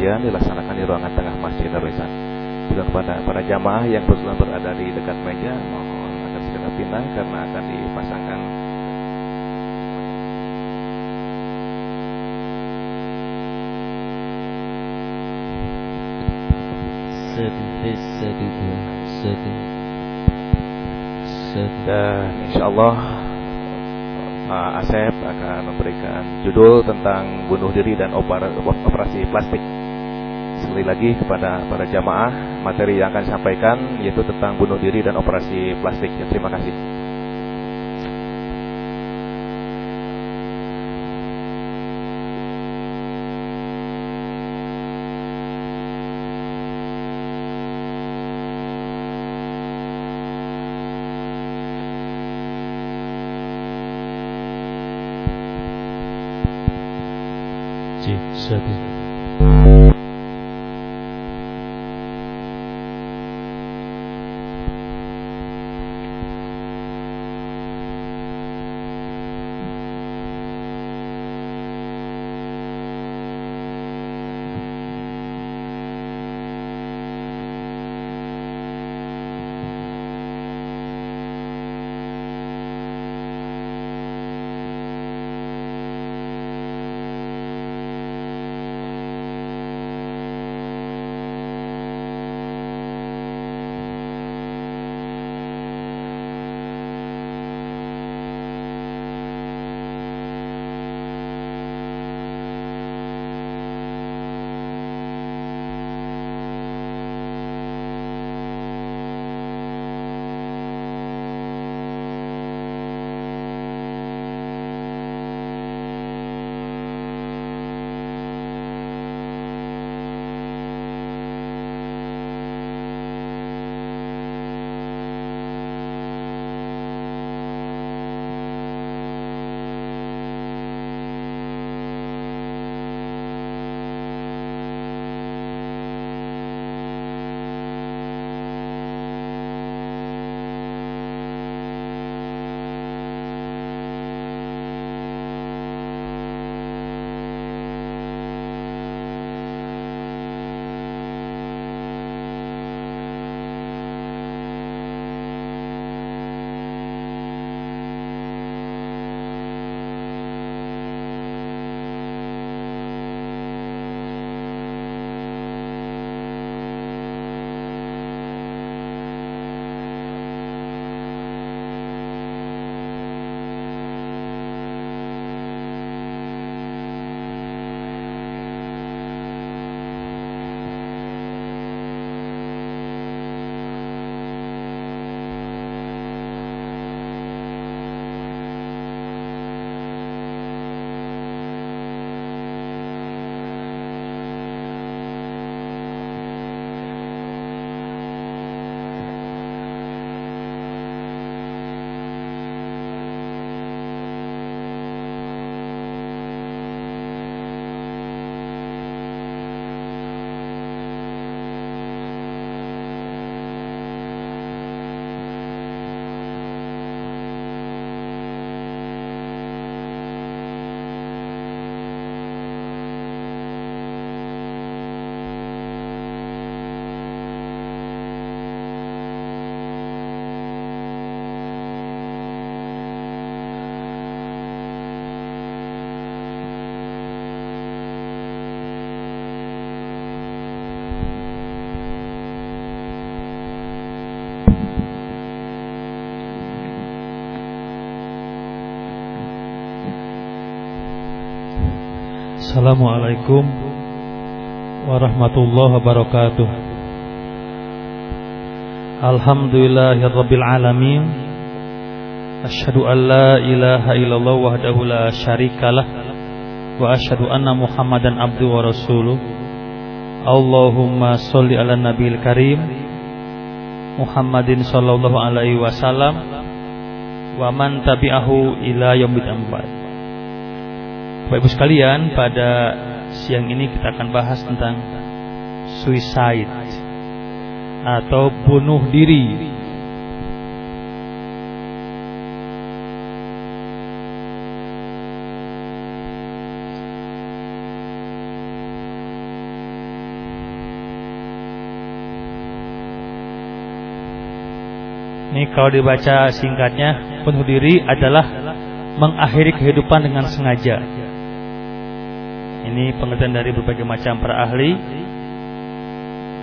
pengajian dilaksanakan di ruangan tengah Masjid Darul Ihsan. Juga kepada para jamaah yang kebetulan berada di dekat meja, mohon agar segera pindah karena akan dipasangkan sedih sedih sedih sedih dan insya Allah Pak Asep akan memberikan judul tentang bunuh diri dan opera- operasi plastik. Sekali lagi kepada para jamaah, materi yang akan disampaikan yaitu tentang bunuh diri dan operasi plastik. Ya, terima kasih. Assalamualaikum warahmatullahi wabarakatuh. Alhamdulillahirabbil alamin Asyhadu an la ilaha illallah wahdahu la syarikalah wa asyhadu anna Muhammadan abdu wa rasuluh. Allahumma sholli ala nabiyil karim Muhammadin sallallahu alaihi wasallam wa man tabi'ahu ila yaumil qiyamah Bapak Ibu sekalian, pada siang ini kita akan bahas tentang suicide atau bunuh diri. Ini kalau dibaca singkatnya, bunuh diri adalah mengakhiri kehidupan dengan sengaja ini pengertian dari berbagai macam para ahli.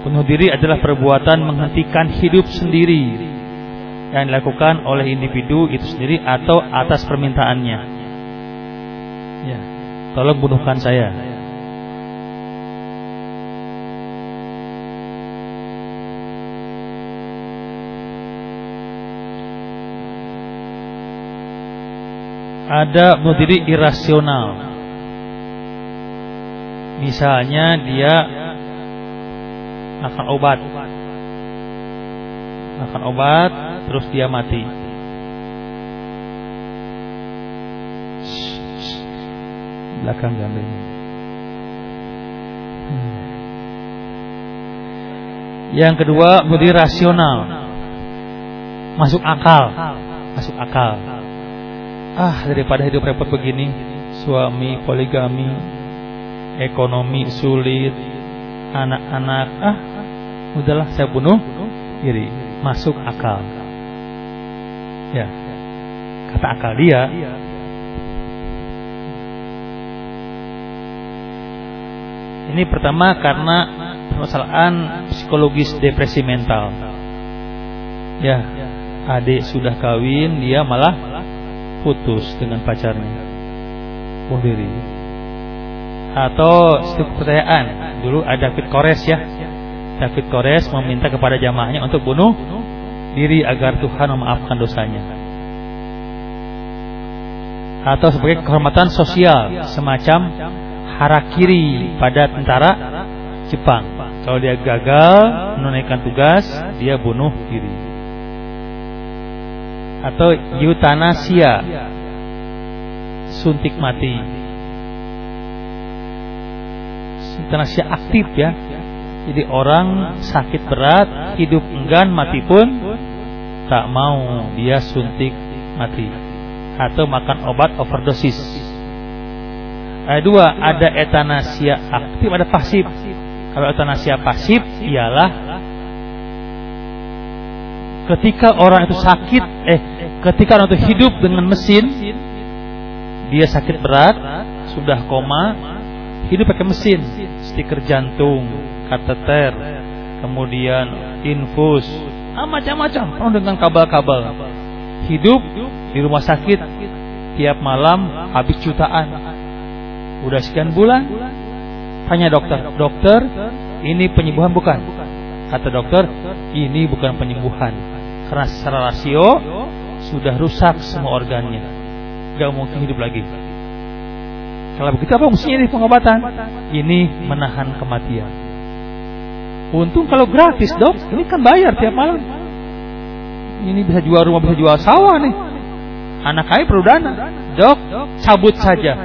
Bunuh diri adalah perbuatan menghentikan hidup sendiri yang dilakukan oleh individu itu sendiri atau atas permintaannya. Ya, tolong bunuhkan saya. ada bunuh diri irasional. Misalnya dia makan obat, makan obat, terus dia mati. Belakang gambarnya. Hmm. Yang kedua, diri rasional, masuk akal, masuk akal ah daripada hidup repot begini suami poligami ekonomi sulit. Anak-anak ah udahlah saya bunuh diri. Masuk akal. Ya. Kata akal dia. Ini pertama karena permasalahan psikologis depresi mental. Ya. Adik sudah kawin dia malah putus dengan pacarnya. Bunuh diri atau setiap pertanyaan. Dulu ada David Kores ya. David Kores meminta kepada jamaahnya untuk bunuh diri agar Tuhan memaafkan dosanya. Atau sebagai kehormatan sosial semacam harakiri pada tentara Jepang. Kalau dia gagal menunaikan tugas dia bunuh diri. Atau eutanasia suntik mati eutanasia aktif ya. Jadi orang sakit berat hidup enggan mati pun tak mau dia suntik mati atau makan obat overdosis. Ada dua ada eutanasia aktif ada pasif. Kalau eutanasia pasif ialah ketika orang itu sakit eh ketika orang itu hidup dengan mesin dia sakit berat sudah koma hidup pakai mesin. Stiker jantung kateter kemudian infus. Ah, macam-macam. Penuh dengan kabel-kabel. Hidup di rumah sakit. Tiap malam habis jutaan. Udah sekian bulan. Tanya dokter dokter ini penyembuhan bukan? Kata dokter ini bukan penyembuhan. Karena secara rasio sudah rusak semua organnya. Gak mungkin hidup lagi. Kalau begitu apa mestinya ini pengobatan? Ini menahan kematian. Untung kalau gratis dok, ini kan bayar tiap malam. Ini bisa jual rumah, bisa jual sawah nih. Anak kaya perlu dana. Dok, cabut saja.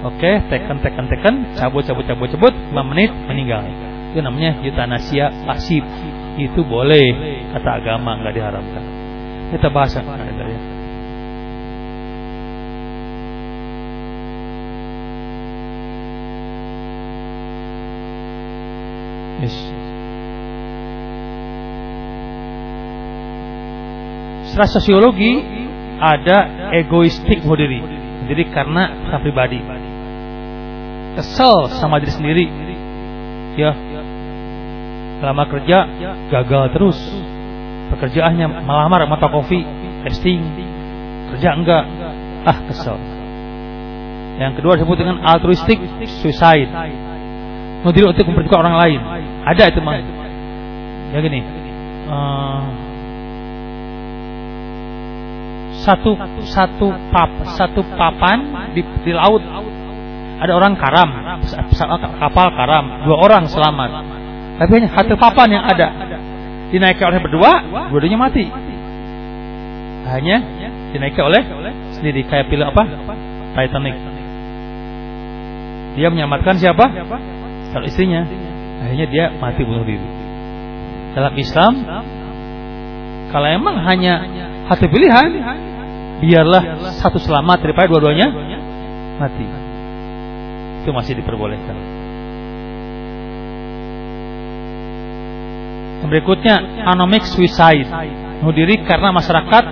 Oke, tekan, tekan, tekan, cabut, cabut, cabut, cabut, 5 menit meninggal. Itu namanya eutanasia pasif itu boleh kata agama nggak diharamkan. Kita bahas ya. Yes. Secara sosiologi ada egoistik bunuh diri. Jadi karena pribadi. Kesel sama diri sendiri. Ya, lama kerja gagal terus pekerjaannya melamar mata kopi testing kerja enggak ah kesel yang kedua disebut dengan altruistik suicide mau diri untuk memperjuangkan orang lain ada itu mang ya gini uh, satu satu pap satu papan di, di laut ada orang karam kapal karam dua orang selamat tapi hanya satu papan yang ada. Dinaikkan oleh berdua, dua-duanya mati. Hanya dinaikkan oleh sendiri. Kayak pilih apa? Titanic. Dia menyelamatkan siapa? Kalau istrinya. Akhirnya dia mati bunuh diri. Dalam Islam, kalau emang hanya satu pilihan, biarlah satu selamat daripada dua-duanya mati. Itu masih diperbolehkan. Berikutnya anomic suicide. bunuh diri karena masyarakat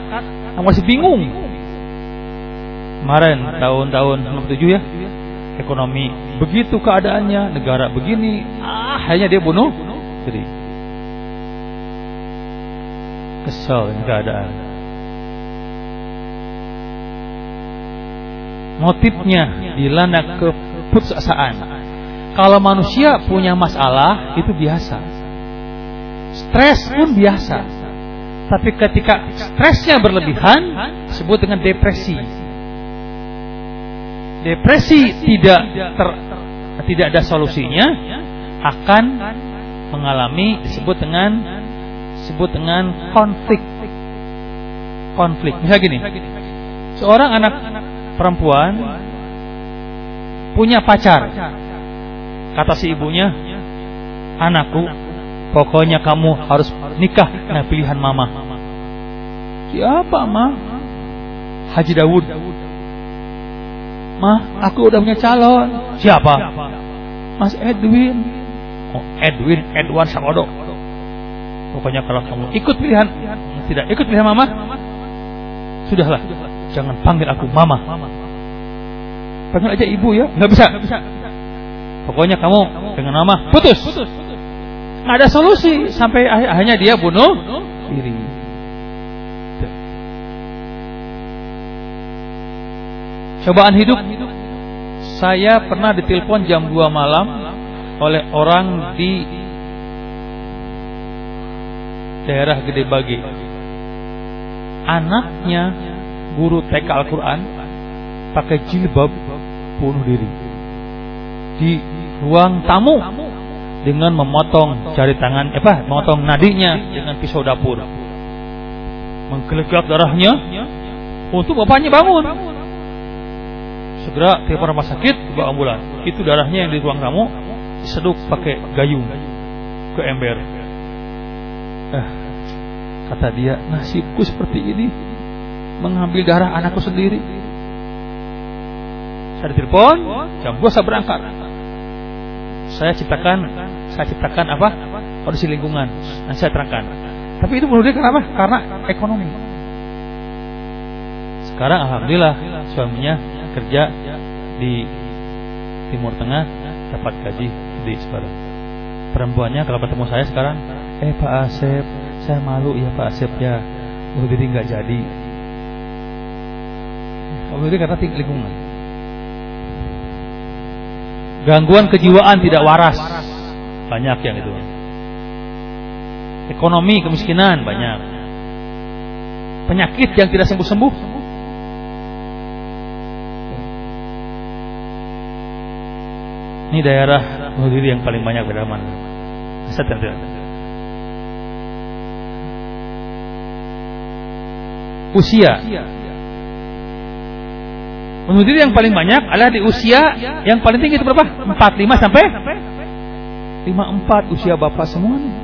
masih bingung. Kemarin tahun-tahun 67 ya, ekonomi begitu keadaannya, negara begini, ah hanya dia bunuh diri. Kesal dengan keadaan. Motifnya dilanda keputusasaan. Kalau manusia punya masalah itu biasa. Stres pun biasa. Tapi ketika stresnya berlebihan disebut dengan depresi. Depresi tidak ter, tidak ada solusinya akan mengalami disebut dengan disebut dengan konflik. Konflik. Misalnya gini. Seorang anak perempuan punya pacar. Kata si ibunya, "Anakku, Pokoknya kamu harus nikah dengan pilihan mama. Siapa, Ma? Haji Dawud. Ma, aku udah punya calon. Siapa? Mas Edwin. Oh, Edwin, Edwan Sakodo. Pokoknya kalau kamu ikut pilihan, tidak ikut pilihan mama, sudahlah. Jangan panggil aku mama. Panggil aja ibu ya. Nggak bisa. Pokoknya kamu dengan mama putus nggak ada solusi sampai akhirnya dia bunuh diri. Cobaan hidup. Saya pernah ditelepon jam 2 malam oleh orang di daerah Gede Bagi. Anaknya guru TK Al-Quran pakai jilbab bunuh diri di ruang tamu dengan memotong jari tangan eh, apa memotong nadinya dengan pisau dapur menggelegak darahnya untuk bapaknya bangun segera telepon rumah sakit bawa ambulan itu darahnya yang di ruang tamu diseduk pakai gayung ke ember. Eh, kata dia nasibku seperti ini. Mengambil darah anakku sendiri. Saya ditelepon jam 2 saya berangkat. Saya ciptakan saya ciptakan apa? Kondisi lingkungan. Dan saya terangkan. Tapi itu menurut dia kenapa? Karena ekonomi. Sekarang alhamdulillah suaminya kerja di Timur Tengah dapat gaji di sekarang perempuannya kalau ketemu saya sekarang eh Pak Asep saya malu ya Pak Asep ya bunuh diri nggak jadi bunuh diri karena lingkungan Gangguan kejiwaan tidak waras. Banyak yang itu. Ekonomi kemiskinan banyak. Penyakit yang tidak sembuh-sembuh. Ini daerah bunuh yang paling banyak pada mana? Usia Bunuh yang paling banyak adalah di usia yang paling tinggi itu berapa? 45 sampai 54 usia bapak semua nih.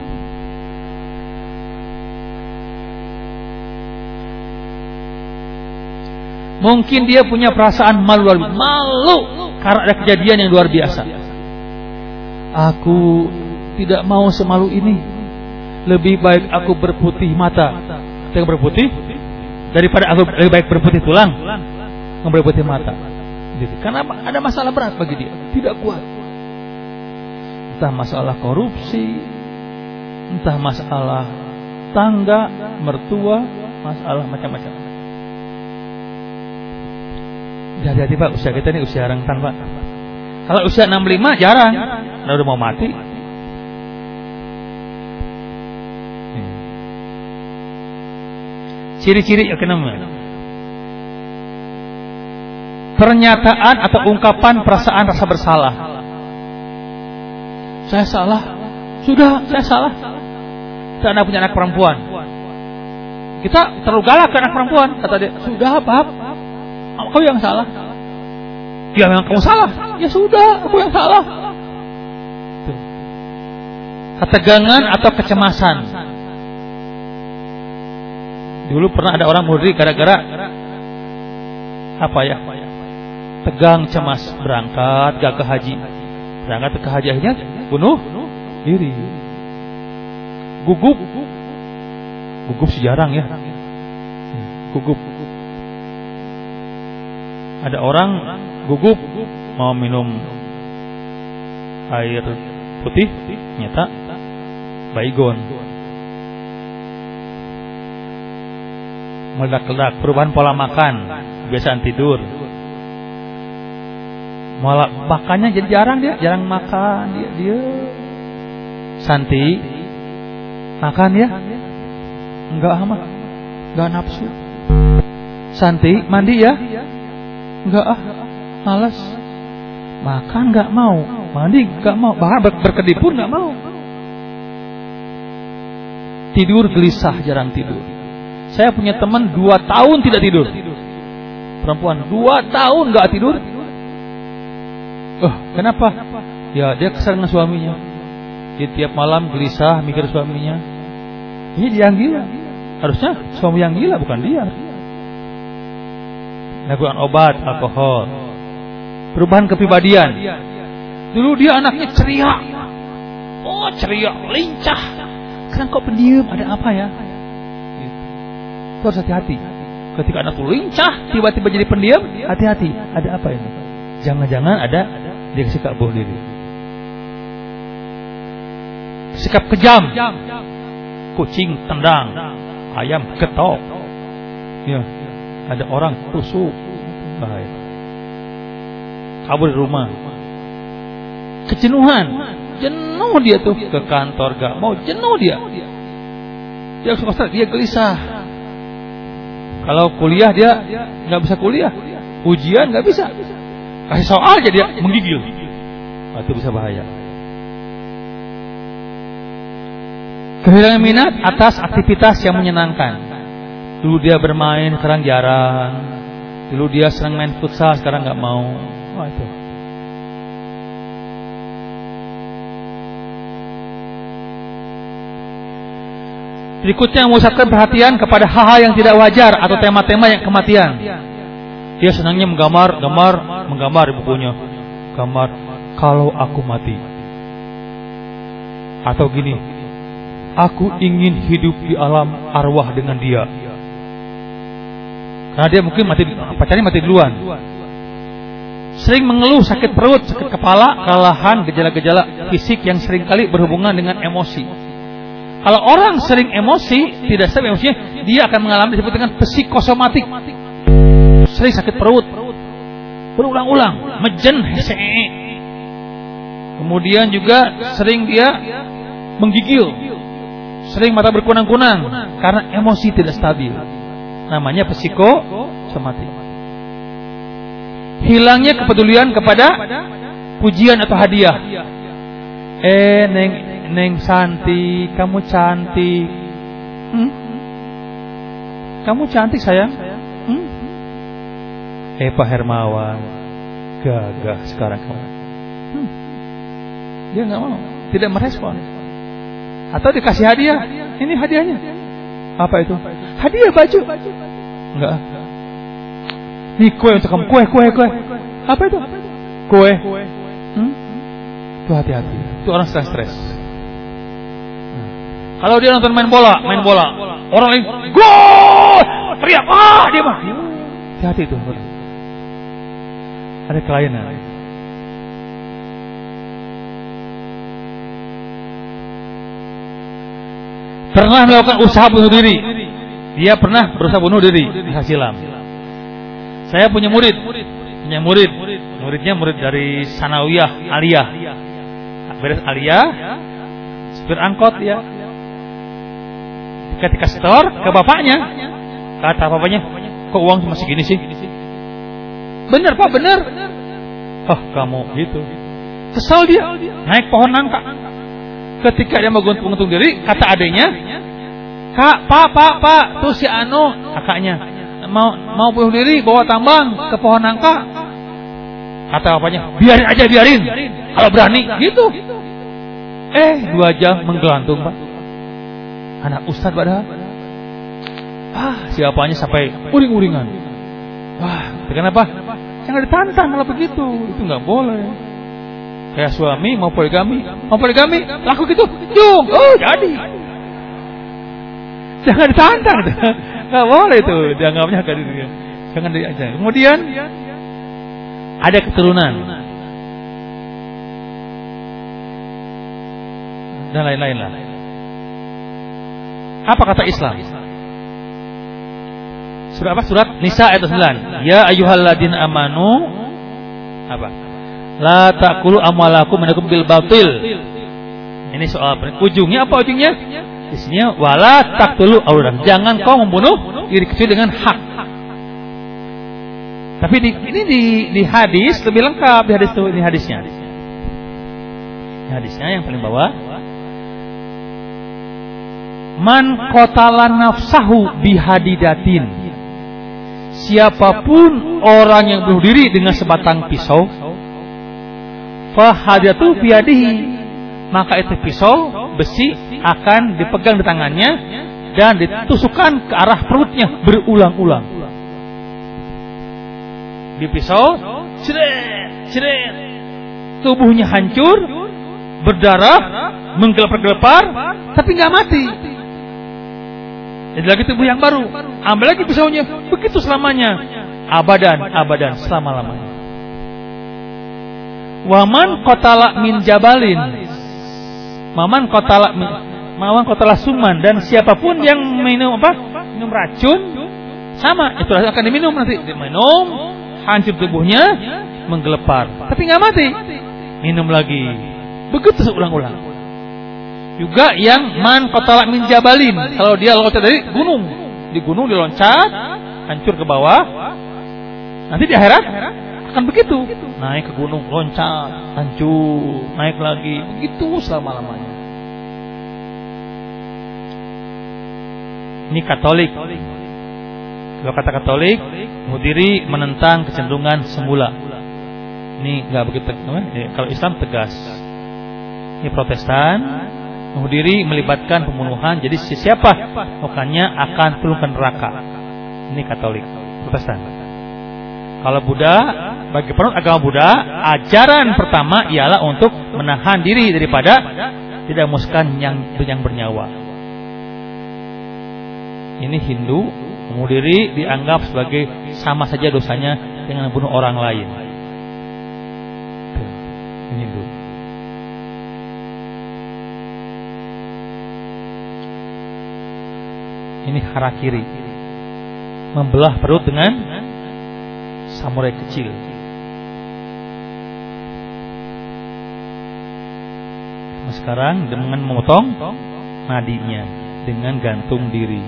Mungkin dia punya perasaan malu. Malu karena ada kejadian yang luar biasa. Aku tidak mau semalu ini. Lebih baik aku berputih mata. Ketika berputih daripada aku lebih baik berputih tulang memberi putih mata. Gitu. Karena ada masalah berat bagi dia, tidak kuat. Entah masalah korupsi, entah masalah tangga, mertua, masalah macam-macam. Hati-hati Pak, usia kita ini usia rentan Pak. Kalau usia 65 jarang, kalau udah mau mati. Ciri-ciri ya kenapa? pernyataan atau ungkapan perasaan rasa bersalah. Saya salah. Sudah, saya salah. Kita anak punya anak perempuan. Kita terlalu galak ke anak perempuan. Kata dia, sudah bab. Kau yang salah. Ya memang kamu salah. Ya sudah, aku yang salah. Ketegangan atau kecemasan. Dulu pernah ada orang murid gara-gara apa ya? tegang cemas berangkat gak ke haji berangkat ke haji akhirnya bunuh diri gugup Gugup sejarang ya. Gugup. Ada orang gugup mau minum air putih, nyata baygon. Meledak-ledak, perubahan pola makan, kebiasaan tidur. Malah makannya jadi jarang dia, jarang makan dia. dia. Santi makan ya? Enggak amat. Enggak nafsu. Santi mandi ya? Enggak ah. Malas. Makan enggak mau, mandi enggak mau, bahkan ber berkedip pun enggak mau. Tidur gelisah, jarang tidur. Saya punya teman dua tahun tidak tidur. Perempuan dua tahun nggak tidur. Oh, kenapa? Ya dia kesal dengan suaminya. Dia tiap malam gelisah mikir suaminya. Ini dia yang gila. Harusnya suami yang gila bukan dia. Lakukan obat, alkohol. Perubahan kepribadian. Dulu dia anaknya ceria. Oh ceria, lincah. Sekarang kok pendiam, ada apa ya? Itu hati-hati. Ketika anak itu lincah, tiba-tiba jadi pendiam, hati-hati. Ada apa ini? Jangan-jangan ada dia sikap bunuh diri. Sikap kejam. Kucing tendang, ayam ketok. Ya, ada orang tusuk. Bahaya. Kabur di rumah. Kejenuhan. Jenuh dia tuh ke kantor gak mau jenuh dia. Dia suka dia gelisah. Kalau kuliah dia nggak bisa kuliah, ujian nggak bisa. Kasih soal aja dia menggigil. Oh, itu bisa bahaya. Kehilangan minat atas aktivitas yang menyenangkan. Dulu dia bermain, sekarang jarang. Dulu dia sering main futsal, sekarang nggak mau. Itu. Berikutnya memusatkan perhatian kepada hal-hal yang tidak wajar atau tema-tema yang kematian. Dia senangnya menggambar, gambar, menggambar di bukunya. Gambar kalau aku mati. Atau gini, aku ingin hidup di alam arwah dengan dia. Karena dia mungkin mati, pacarnya mati duluan. Sering mengeluh sakit perut, sakit kepala, kelelahan, gejala-gejala fisik yang sering kali berhubungan dengan emosi. Kalau orang sering emosi, tidak stabil emosinya, dia akan mengalami disebut dengan psikosomatik. Sering sakit perut, berulang-ulang, mejen, hese. Kemudian juga sering dia menggigil, sering mata berkunang-kunang karena emosi tidak stabil. Namanya psikosomatik. Hilangnya kepedulian kepada pujian atau hadiah. Eh, neng, Neng Santi, kamu cantik. Hmm? Kamu cantik sayang. Hmm? Eh Pak Hermawan, gagah sekarang kamu. Hmm. Dia nggak mau, tidak merespon. Atau dikasih hadiah. Ini hadiahnya. Apa itu? Hadiah baju. Enggak. Ini kue untuk kamu. Kue, kue, kue. Apa itu? Kue. Hmm? Itu hati-hati. Itu orang sedang stres. Kalau dia nonton main bola, main bola, orang lain gol, teriak, ah dia mah. Hati-hati itu. Ada kelainan. Pernah melakukan usaha bunuh diri. Dia pernah berusaha bunuh diri. Di silam. Saya punya murid, punya murid, muridnya murid dari Sanawiyah Aliyah. Beres Aliyah, supir angkot ya, ketika setor ke bapaknya. Kata bapaknya kok uang masih gini sih? Bener pak bener. Oh kamu gitu. Kesal dia. Naik pohon nangka. Ketika dia mau untung diri kata adiknya kak pak pak pak tuh si Anu kakaknya. Mau mau bunuh diri bawa tambang ke pohon nangka. Kata bapaknya biarin aja biarin. Kalau berani. Gitu. Eh dua jam menggelantung pak. Anak ustadz padahal ah siapanya sampai uring-uringan. Wah kenapa? Jangan ditantang kalau begitu. Itu nggak boleh. Kayak suami mau poligami. Mau poligami? Laku gitu. Jung oh jadi Jangan ditantang itu. Enggak boleh itu dianggapnya kan Jangan diajak. Kemudian ada keturunan dan lain-lain lah. Apa kata Islam? Surat apa? Surat Nisa ayat 9. Ya ayyuhalladzina amanu apa? La taqulu amwalakum minakum bil batil. Ini soal ujungnya apa ujungnya? Di sini wala taqtulu aulan. Jangan kau membunuh diri kecil dengan hak. Tapi di, ini di, di hadis lebih lengkap di hadis ini hadisnya. Ini hadisnya yang paling bawah. Man qatala nafsahu bihadidatin. Siapa pun orang yang bunuh diri dengan sebatang pisau, fahadatu biadihi. Maka itu pisau besi akan dipegang di tangannya dan ditusukkan ke arah perutnya berulang-ulang. Di pisau, ceret, ceret. Tubuhnya hancur, berdarah, menggelepar-gelepar, tapi nggak mati. Jadi lagi tubuh yang baru. Ambil lagi pisaunya. Begitu selamanya. Abadan, abadan, selama-lamanya. Waman kotala min jabalin. Maman kotala min, Maman kotala suman. Dan siapa pun yang minum apa? Minum racun. Sama. Itu akan diminum nanti. Diminum. Hancur tubuhnya. Menggelepar. Tapi nggak mati. Minum lagi. Begitu seulang-ulang. Juga yang man kotala min jabalin. Kalau dia loncat dari gunung, di gunung diloncat, hancur ke bawah. Nanti di akhirat akan begitu. Naik ke gunung, loncat, hancur, naik lagi, begitu selama-lamanya. Ini Katolik. Kalau kata Katolik, mudiri menentang kecenderungan semula. Ini nggak begitu. Kalau Islam tegas. Ini Protestan bunuh diri melibatkan pembunuhan. Jadi siapa makanya akan turun ke neraka. Ini Katolik, Protestan. Kalau Buddha, bagi penurut agama Buddha, ajaran pertama ialah untuk menahan diri daripada tidak memuskan yang yang bernyawa. Ini Hindu, bunuh dianggap sebagai sama saja dosanya dengan membunuh orang lain. Ini Hindu. Ini harakiri. Membelah perut dengan samurai kecil. Nah, sekarang dengan memotong nadinya dengan gantung diri.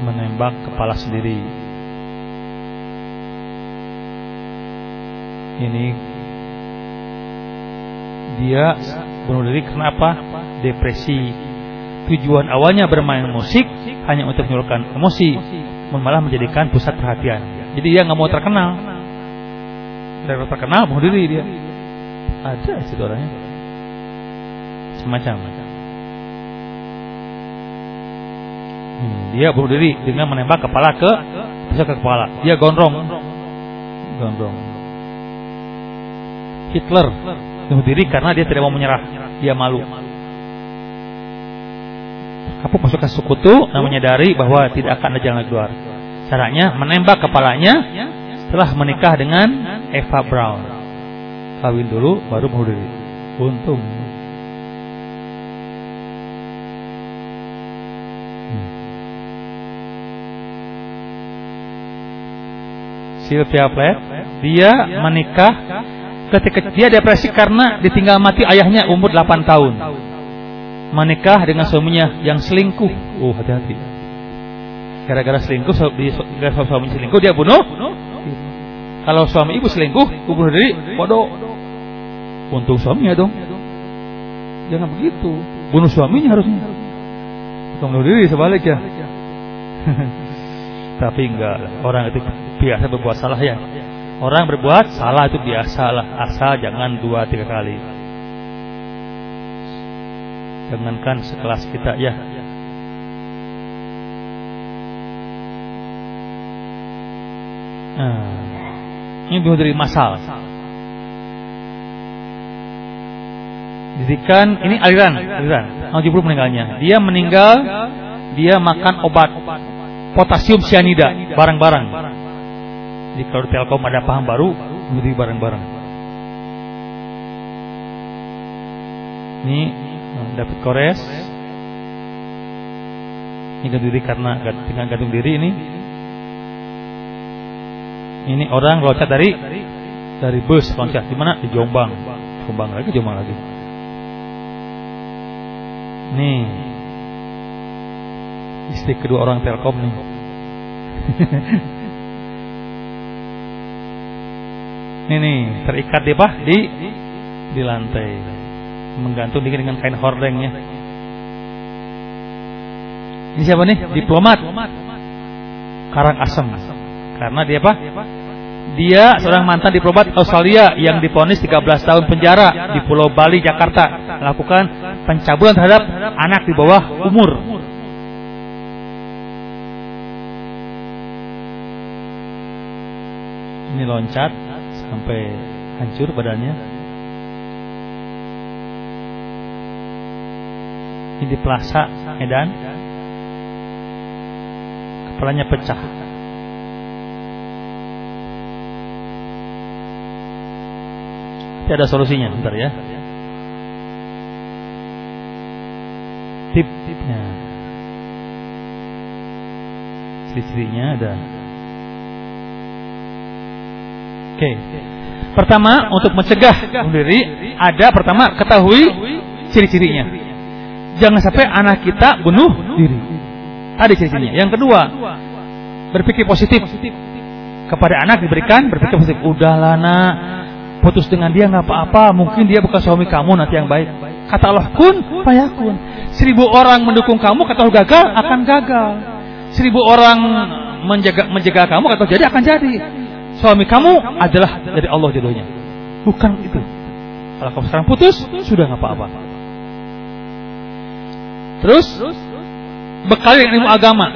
Menembak kepala sendiri. Ini dia bunuh diri kenapa? Depresi tujuan awalnya bermain musik hanya untuk menyuruhkan emosi, malah menjadikan pusat perhatian. Jadi dia nggak mau terkenal. Dari terkenal bunuh diri dia. Ada situ orangnya. Semacam. Hmm, dia bunuh diri dengan menembak kepala ke pusat ke kepala. Dia gondrong. Gondrong. Hitler bunuh diri karena dia tidak mau menyerah. Dia malu kapuk masuk ke sekutu dan menyadari bahwa tidak akan ada jalan keluar. Caranya menembak kepalanya setelah menikah dengan Eva Brown. Kawin dulu baru bunuh diri. Untung. Hmm. Sylvia Plath, dia menikah ketika dia depresi karena ditinggal mati ayahnya umur 8 tahun menikah dengan suaminya yang selingkuh. Oh, hati-hati. Gara-gara selingkuh, gara-gara suami selingkuh dia bunuh. Kalau suami ibu selingkuh, bunuh diri, bodoh. Untung suaminya dong. Jangan begitu. Bunuh suaminya harusnya. Bukan bunuh diri sebaliknya. Tapi enggak, orang itu biasa berbuat salah ya. Orang berbuat salah itu biasalah, asal jangan dua tiga kali. Jangankan sekelas kita ya. Nah, ini dari masal. Didikan ini aliran, aliran. 70 meninggalnya. Dia meninggal dia makan obat potasium sianida bareng-bareng. Jadi kalau di Telkom ada paham baru, beli bareng-bareng. Ini David Kores. Ini diri karena dengan gantung diri ini. Ini orang loncat dari dari bus loncat di mana? Di Jombang. Jombang lagi, Jombang lagi. Nih. Istri kedua orang Telkom nih. ini nih, terikat di apa? Di di lantai. Menggantung diri dengan kain hordengnya. Ini siapa nih? Diplomat. Karang asem. Karena dia apa? Dia seorang mantan diplomat Australia yang diponis 13 tahun penjara di Pulau Bali, Jakarta melakukan pencabulan terhadap anak di bawah umur. Ini loncat sampai hancur badannya. Ini di Plaza Medan. Kepalanya pecah. Pasti ada solusinya, bentar ya. Tip-tipnya. Ciri-cirinya ada. Oke. Pertama, untuk mencegah bunuh diri, ada pertama ketahui ciri-cirinya. Jangan sampai anak kita bunuh diri. Ada ciri-cirinya. Yang kedua, berpikir positif. Kepada anak diberikan berpikir positif. Udahlah nak, putus dengan dia nggak apa-apa, mungkin dia bukan suami kamu nanti yang baik. Kata Allah kun, payakun. Seribu orang mendukung kamu, kata Allah gagal, akan gagal. Seribu orang menjaga menjaga kamu, kata Allah jadi akan jadi. Suami kamu adalah dari Allah jodohnya, bukan itu. Kalau kamu sekarang putus, sudah nggak apa-apa. Terus, bekal dengan ilmu agama.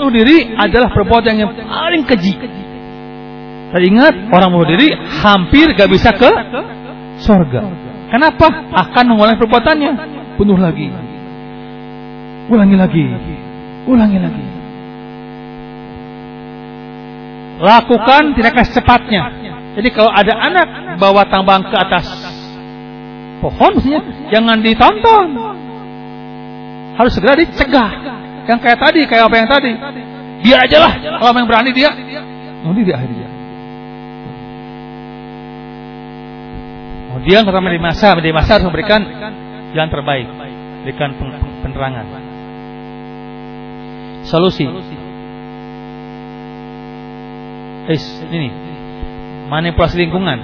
bunuh diri adalah perbuatan yang paling keji. Dan ingat, orang bunuh diri hampir gak bisa ke surga. Kenapa? Akan mengulangi perbuatannya. Bunuh lagi. Ulangi lagi. Ulangi lagi. Lakukan tindakan secepatnya. Jadi kalau ada anak bawa tambang ke atas pohon mestinya jangan ditonton. Harus segera dicegah. Yang kayak tadi, kayak apa yang tadi. Dia aja lah. Kalau yang berani dia. Nanti dia akhirnya. Kemudian kata media masa, media masa harus memberikan jalan terbaik, berikan penerangan. Solusi. Is, ini manipulasi lingkungan.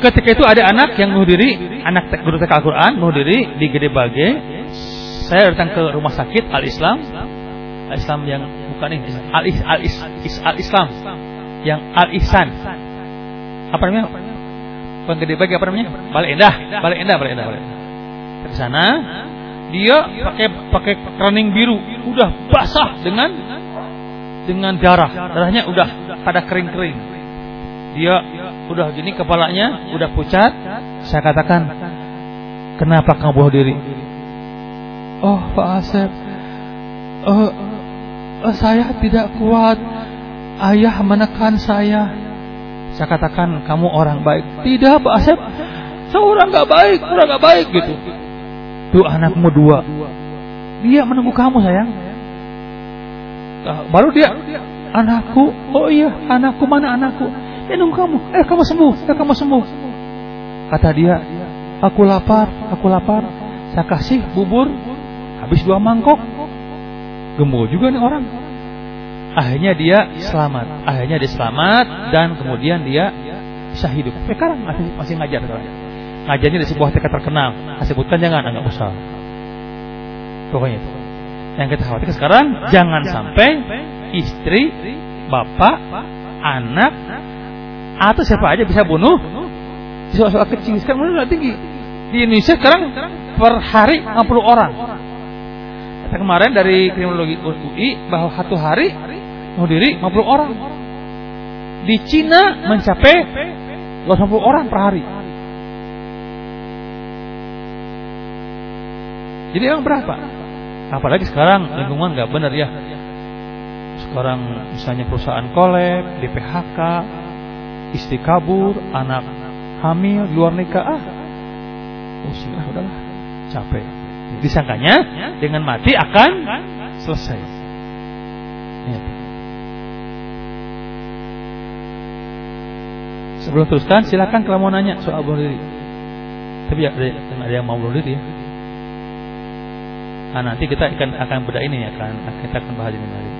Ketika itu ada anak yang bunuh diri, anak guru TK Al-Quran bunuh di Gede Bage, saya datang ke rumah sakit Al Islam, Al Islam yang bukan ini, Al Is Al Is, Al Islam, yang Al Ihsan. Apa namanya? Penggede bagi apa namanya? Balik Endah, Balik Endah, Balik Endah. Ke sana, dia pakai pakai keranjang biru, udah basah dengan dengan darah, darahnya udah pada kering-kering. Dia udah gini kepalanya udah pucat. Saya katakan, kenapa kamu bunuh diri? Oh Pak Asep. Uh, uh, Saya tidak kuat. Ayah menekan saya. Saya katakan kamu orang baik. Tidak Pak Asep. Saya orang gak baik Orang gak baik gitu. Tuh anakmu dua. Dia menunggu kamu sayang Baru dia Anakku Oh iya anakku mana anakku nunggu kamu Eh kamu sembuh Eh kamu sembuh Kata dia Aku lapar Aku lapar Saya kasih bubur Habis dua mangkok. Gemuk juga nih orang. Akhirnya dia selamat. Akhirnya dia selamat dan kemudian dia bisa hidup. Sekarang masih, masih ngajar. Ngajarnya di sebuah TK terkenal. Saya sebutkan jangan, enggak usah. Pokoknya itu. Yang kita khawatir sekarang jangan sampai istri, bapak, anak atau siapa aja bisa bunuh soal-soal kecil sekarang mulai tinggi di Indonesia sekarang per hari 50 orang kemarin dari kriminologi UI bahwa satu hari bunuh diri 50 orang. Di Cina mencapai 250 orang per hari. Jadi emang berapa? Apalagi sekarang lingkungan nggak benar ya. Sekarang misalnya perusahaan kolek, di PHK, istri kabur, anak hamil, luar nikah, ah, oh udahlah, capek. Disangkanya dengan mati akan selesai. Ya. Sebelum teruskan, silakan kalau mau nanya soal bunuh. Tapi ya, ada yang mau bunuh diri ya. Nah, nanti kita akan akan beda ini ya, akan kita akan bahas ini nanti.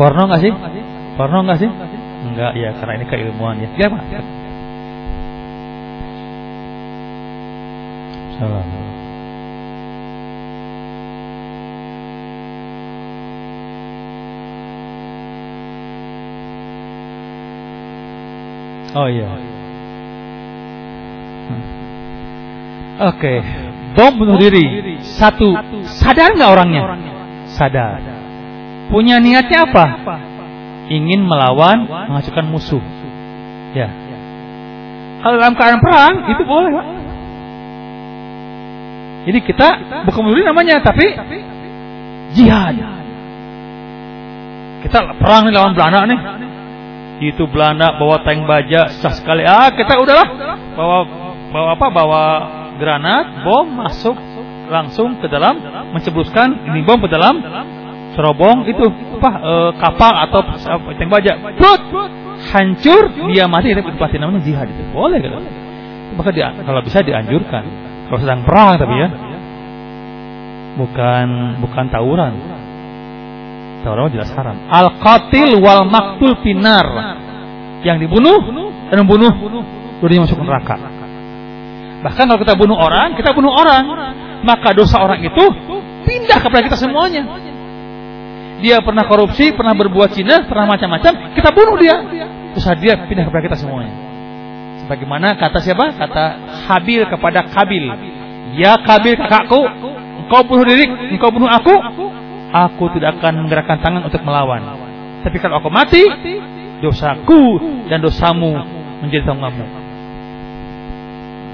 Porno nggak sih? Porno nggak sih? Enggak ya karena ini keilmuan ya. Ya Pak. Salam. Oh iya. Hmm. Oke, okay. bom bunuh diri. Satu, sadar nggak orangnya? Sadar. Punya niatnya apa? Ingin melawan, menghancurkan musuh. Ya. Kalau dalam keadaan perang itu boleh, Pak. Jadi kita bukan bunuh namanya, tapi jihad. Kita perang nih lawan Belanda nih. Itu Belanda bawa tank baja sah sekali. Ah, kita udahlah bawa bawa apa? Bawa granat, bom masuk langsung ke dalam menceburkan ini bom ke dalam cerobong itu apa e, kapal atau tank baja. Brut, hancur dia mati itu pasti namanya jihad itu. Boleh kan? Maka dia kalau bisa dianjurkan. Kalau sedang perang tapi ya. Bukan bukan tawuran. Tawuran jelas haram. Al-qatil wal maktul pinar. Yang dibunuh dan membunuh udah masuk neraka. Bahkan kalau kita bunuh orang, kita bunuh orang, maka dosa orang itu pindah kepada kita semuanya. Dia pernah korupsi, pernah berbuat zina, pernah macam-macam, kita bunuh dia. Terus dia pindah kepada kita semuanya. Bagaimana kata siapa? Kata Habil kepada Kabil. Ya Kabil kakakku, engkau bunuh diri, engkau bunuh aku, aku tidak akan menggerakkan tangan untuk melawan. Tapi kalau aku mati, dosaku dan dosamu menjadi tanggunganmu.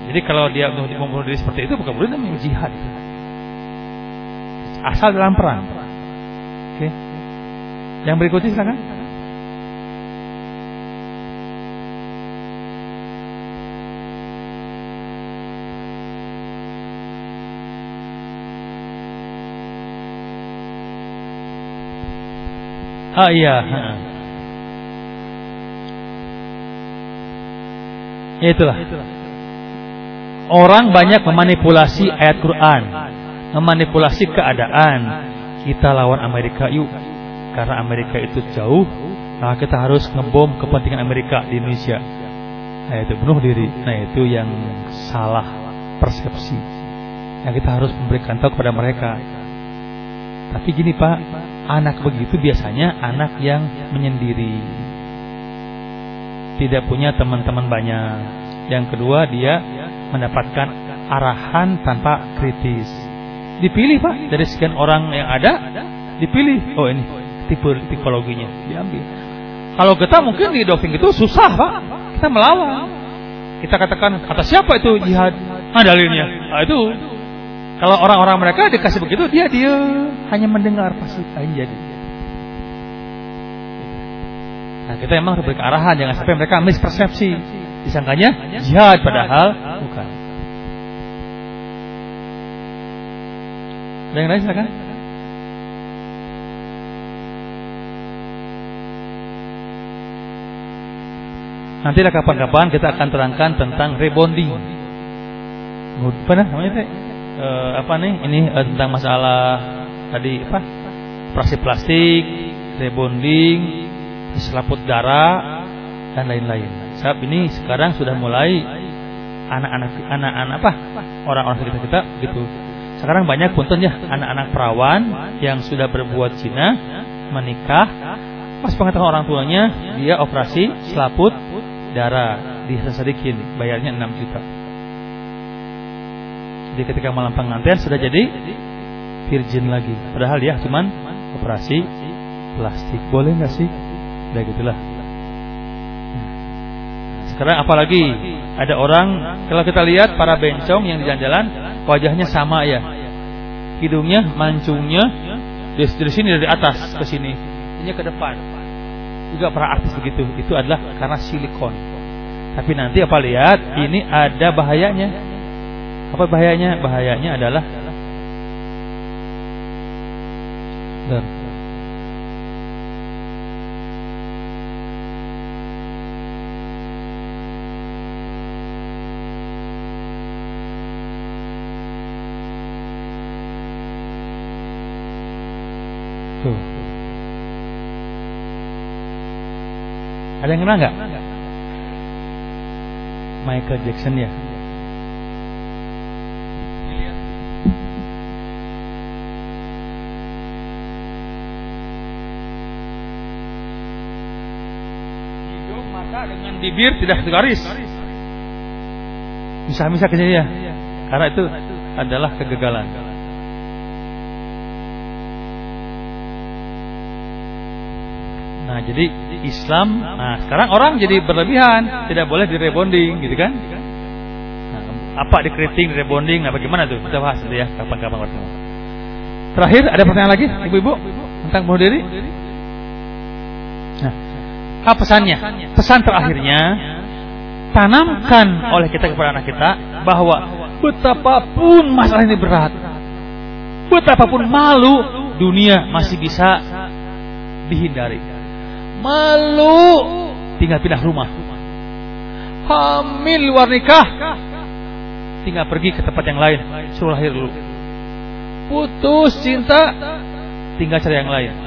Jadi kalau dia membunuh diri seperti itu bukan boleh namanya jihad. Asal dalam perang. Oke. Yang berikutnya silakan. Ah iya. Ya, itulah. Orang banyak memanipulasi ayat Quran, memanipulasi keadaan. Kita lawan Amerika yuk, karena Amerika itu jauh, nah kita harus ngebom kepentingan Amerika di Indonesia. Nah itu bunuh diri. Nah itu yang salah persepsi. Yang kita harus memberikan tahu kepada mereka. Tapi gini Pak, Anak begitu biasanya anak yang menyendiri. Tidak punya teman-teman banyak. Yang kedua dia mendapatkan arahan tanpa kritis. Dipilih Pak dari sekian orang yang ada, dipilih. Oh ini tipe tipologinya diambil. Kalau kita mungkin di doping itu susah Pak. Kita melawan. Kita katakan kata siapa itu jihad? Nah dalilnya. Nah, itu kalau orang-orang mereka dikasih begitu, dia dia hanya mendengar pasti akan jadi. Nah kita emang harus arahan, jangan sampai mereka mispersepsi. Disangkanya jihad padahal bukan. Ada yang lain silakan. Nantilah kapan-kapan kita akan terangkan tentang rebonding. Apa namanya teh? Uh, apa nih ini uh, tentang masalah tadi apa operasi plastik, rebonding, selaput darah dan lain-lain. Sebab ini sekarang sudah mulai anak-anak anak-anak apa orang-orang sekitar kita gitu Sekarang banyak punten ya anak-anak perawan yang sudah berbuat zina, menikah, pas pengetahuan orang tuanya dia operasi selaput darah di sedikit bayarnya 6 juta. Jadi ketika malam pengantin sudah jadi virgin lagi. Padahal dia cuman operasi plastik. Boleh nggak sih? Udah gitulah. Sekarang apalagi ada orang kalau kita lihat para bencong yang di jalan-jalan wajahnya sama ya. Hidungnya, mancungnya dari, sini dari atas ke sini, ini ke depan. Juga para artis begitu. Itu adalah karena silikon. Tapi nanti apa lihat ini ada bahayanya. Apa bahayanya? Bahayanya adalah Tuh. Ada yang kenal nggak? Michael Jackson ya. Bibir tidak segaris. Bisa-bisa ke ya. Karena itu adalah kegagalan. Nah, jadi Islam, nah sekarang orang jadi berlebihan, tidak boleh di rebonding, gitu kan? Nah, apa dikriting, rebonding, nah bagaimana tuh? Kita bahas nanti ya, kapan-kapan bertemu. Terakhir, ada pertanyaan lagi, ibu-ibu, tentang bunuh diri? Apa pesannya? Pesan terakhirnya, tanamkan oleh kita kepada anak kita bahwa betapapun masalah ini berat, betapapun malu, dunia masih bisa dihindari. Malu tinggal pindah rumah. Hamil luar nikah tinggal pergi ke tempat yang lain suruh lahir dulu. Putus cinta tinggal cari yang lain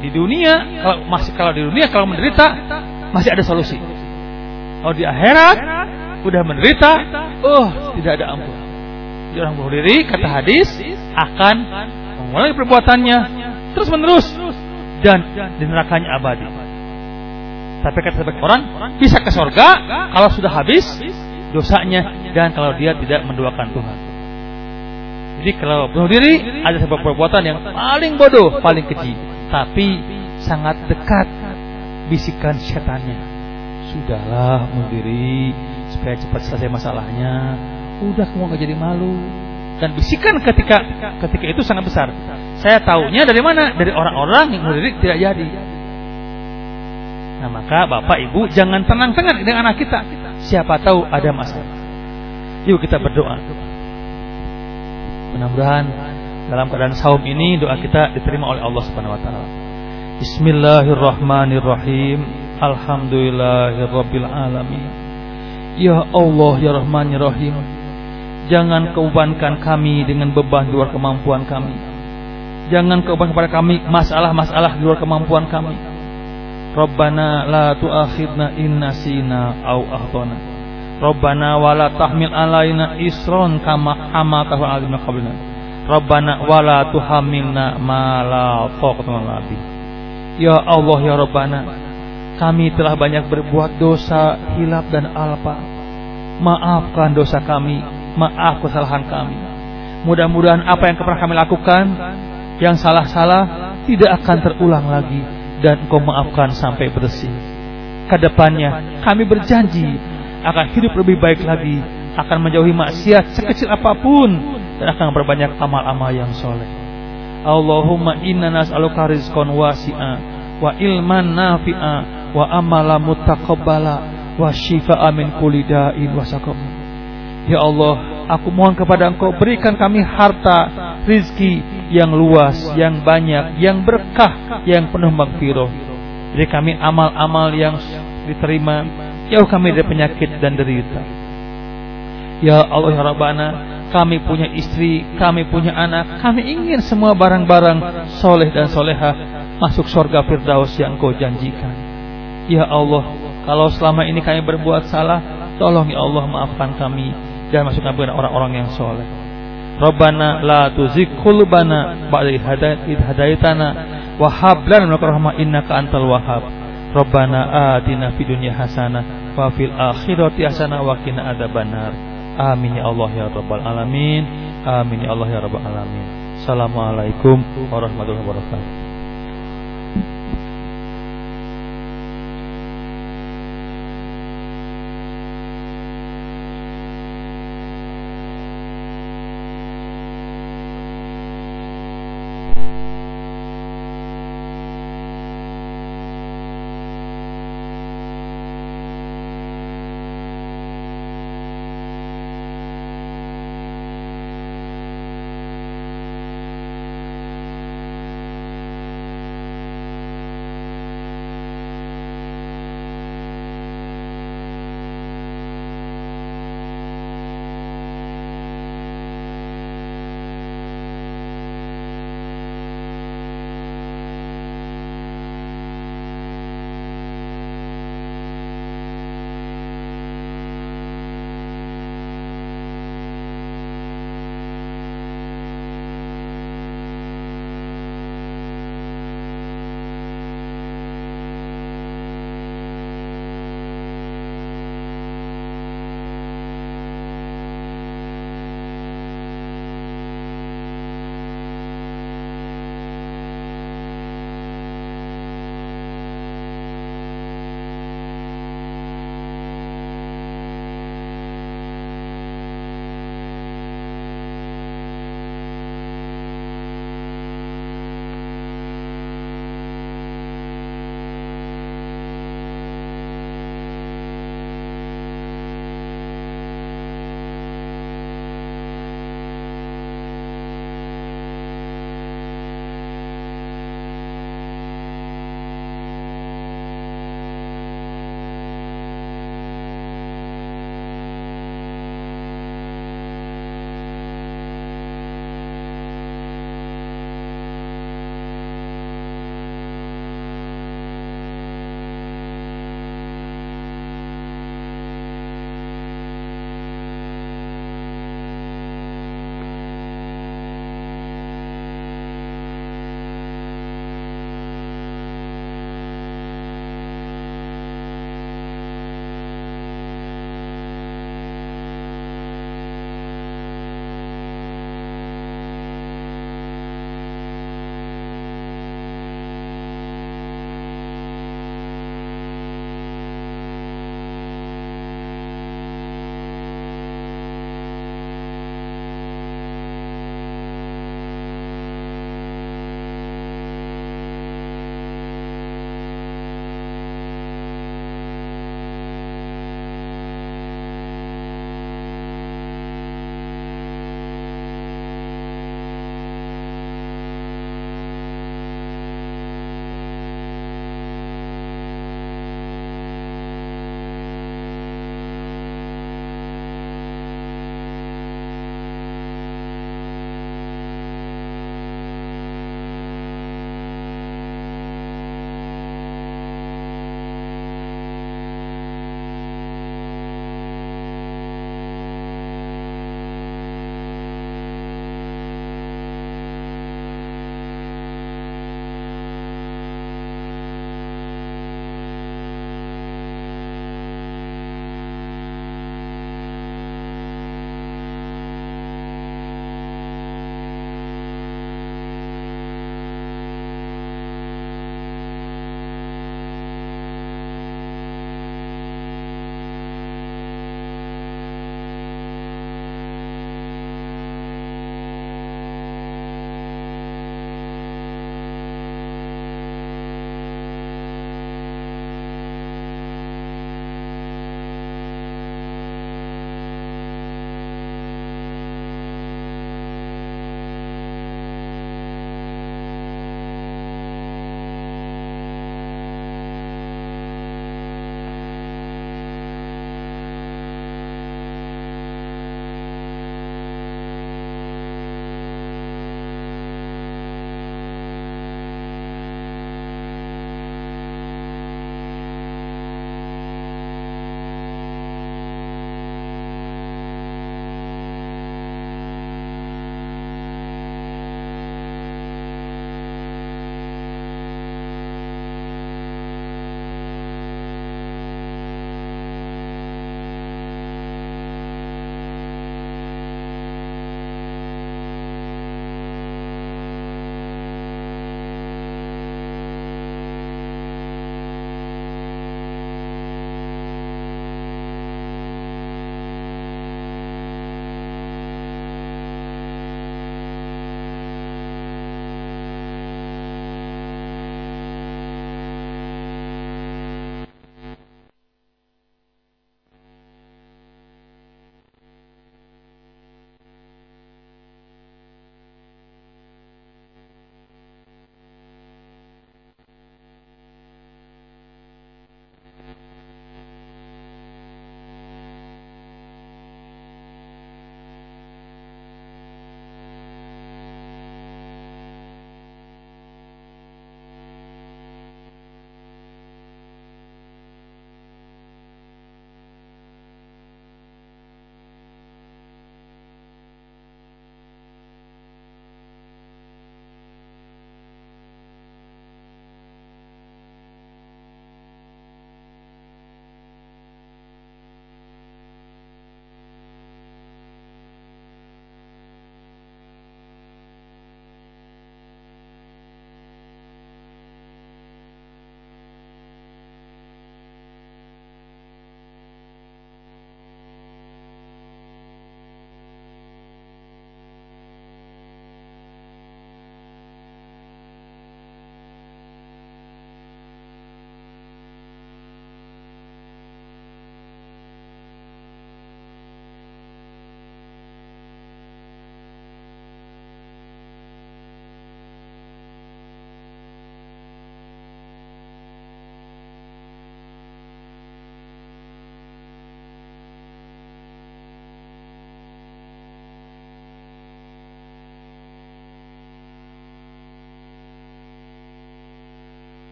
di dunia kalau masih kalau di dunia kalau menderita masih ada solusi kalau di akhirat udah menderita oh tidak ada ampun jadi orang bunuh diri kata hadis akan mengulangi perbuatannya terus menerus dan di nerakanya abadi. Tapi kata sebagian orang bisa ke sorga kalau sudah habis dosanya dan kalau dia tidak mendoakan Tuhan. Jadi kalau bunuh diri ada sebuah perbuatan yang paling bodoh, paling keji, tapi sangat dekat bisikan setannya. Sudahlah bunuh diri supaya cepat selesai masalahnya. Udah kamu gak jadi malu. Dan bisikan ketika ketika itu sangat besar. Saya tahunya dari mana? Dari orang-orang yang mendidik tidak jadi. Nah maka bapak ibu jangan tenang-tenang dengan anak kita. Siapa tahu ada masalah. Yuk kita berdoa. Mudah-mudahan dalam keadaan saum ini doa kita diterima oleh Allah Subhanahu wa taala. Bismillahirrahmanirrahim. Alhamdulillahirabbil alamin. Ya Allah ya Rahman ya Rahim. Jangan keubankan kami dengan beban luar kemampuan kami. Jangan kau kepada kami masalah-masalah di luar kemampuan kami. Rabbana la tu'akhidna in nasina au akhtana. Rabbana wa la tahmil alaina isron kama hamaltahu alina qablina. Rabbana wa la tuhamilna ma la taqata Ya Allah ya Rabbana, kami telah banyak berbuat dosa, hilap dan alpa. Maafkan dosa kami, maaf kesalahan kami. Mudah-mudahan apa yang pernah kami lakukan yang salah-salah tidak akan terulang lagi dan engkau maafkan sampai bersih. Ke depannya kami berjanji akan hidup lebih baik lagi, akan menjauhi maksiat sekecil apa pun dan akan berbanyak amal-amal yang soleh. Allahumma inna nas'aluka rizqan wasi'a wa ilman nafi'a wa amala mutaqabbala wa shifa'a min kulli da'in wa Ya Allah, aku mohon kepada Engkau berikan kami harta, rizki yang luas, yang banyak, yang berkah, yang penuh magfirah. Jadi kami amal-amal yang diterima, jauh kami dari penyakit dan derita. Ya Allah ya Rabbana, kami punya istri, kami punya anak, kami ingin semua barang-barang soleh dan soleha masuk surga Firdaus yang kau janjikan. Ya Allah, kalau selama ini kami berbuat salah, tolong ya Allah maafkan kami dan masukkan orang-orang yang soleh. Rabbana la tuzigh qulubana ba'da idh hadaitana wa hab lana min innaka antal wahhab. Rabbana atina fid dunya hasanah wa fil akhirati hasanah wa qina adzabannar. Amin ya Allah ya rabbal alamin. Amin ya Allah ya rabbal alamin. Assalamualaikum warahmatullahi wabarakatuh.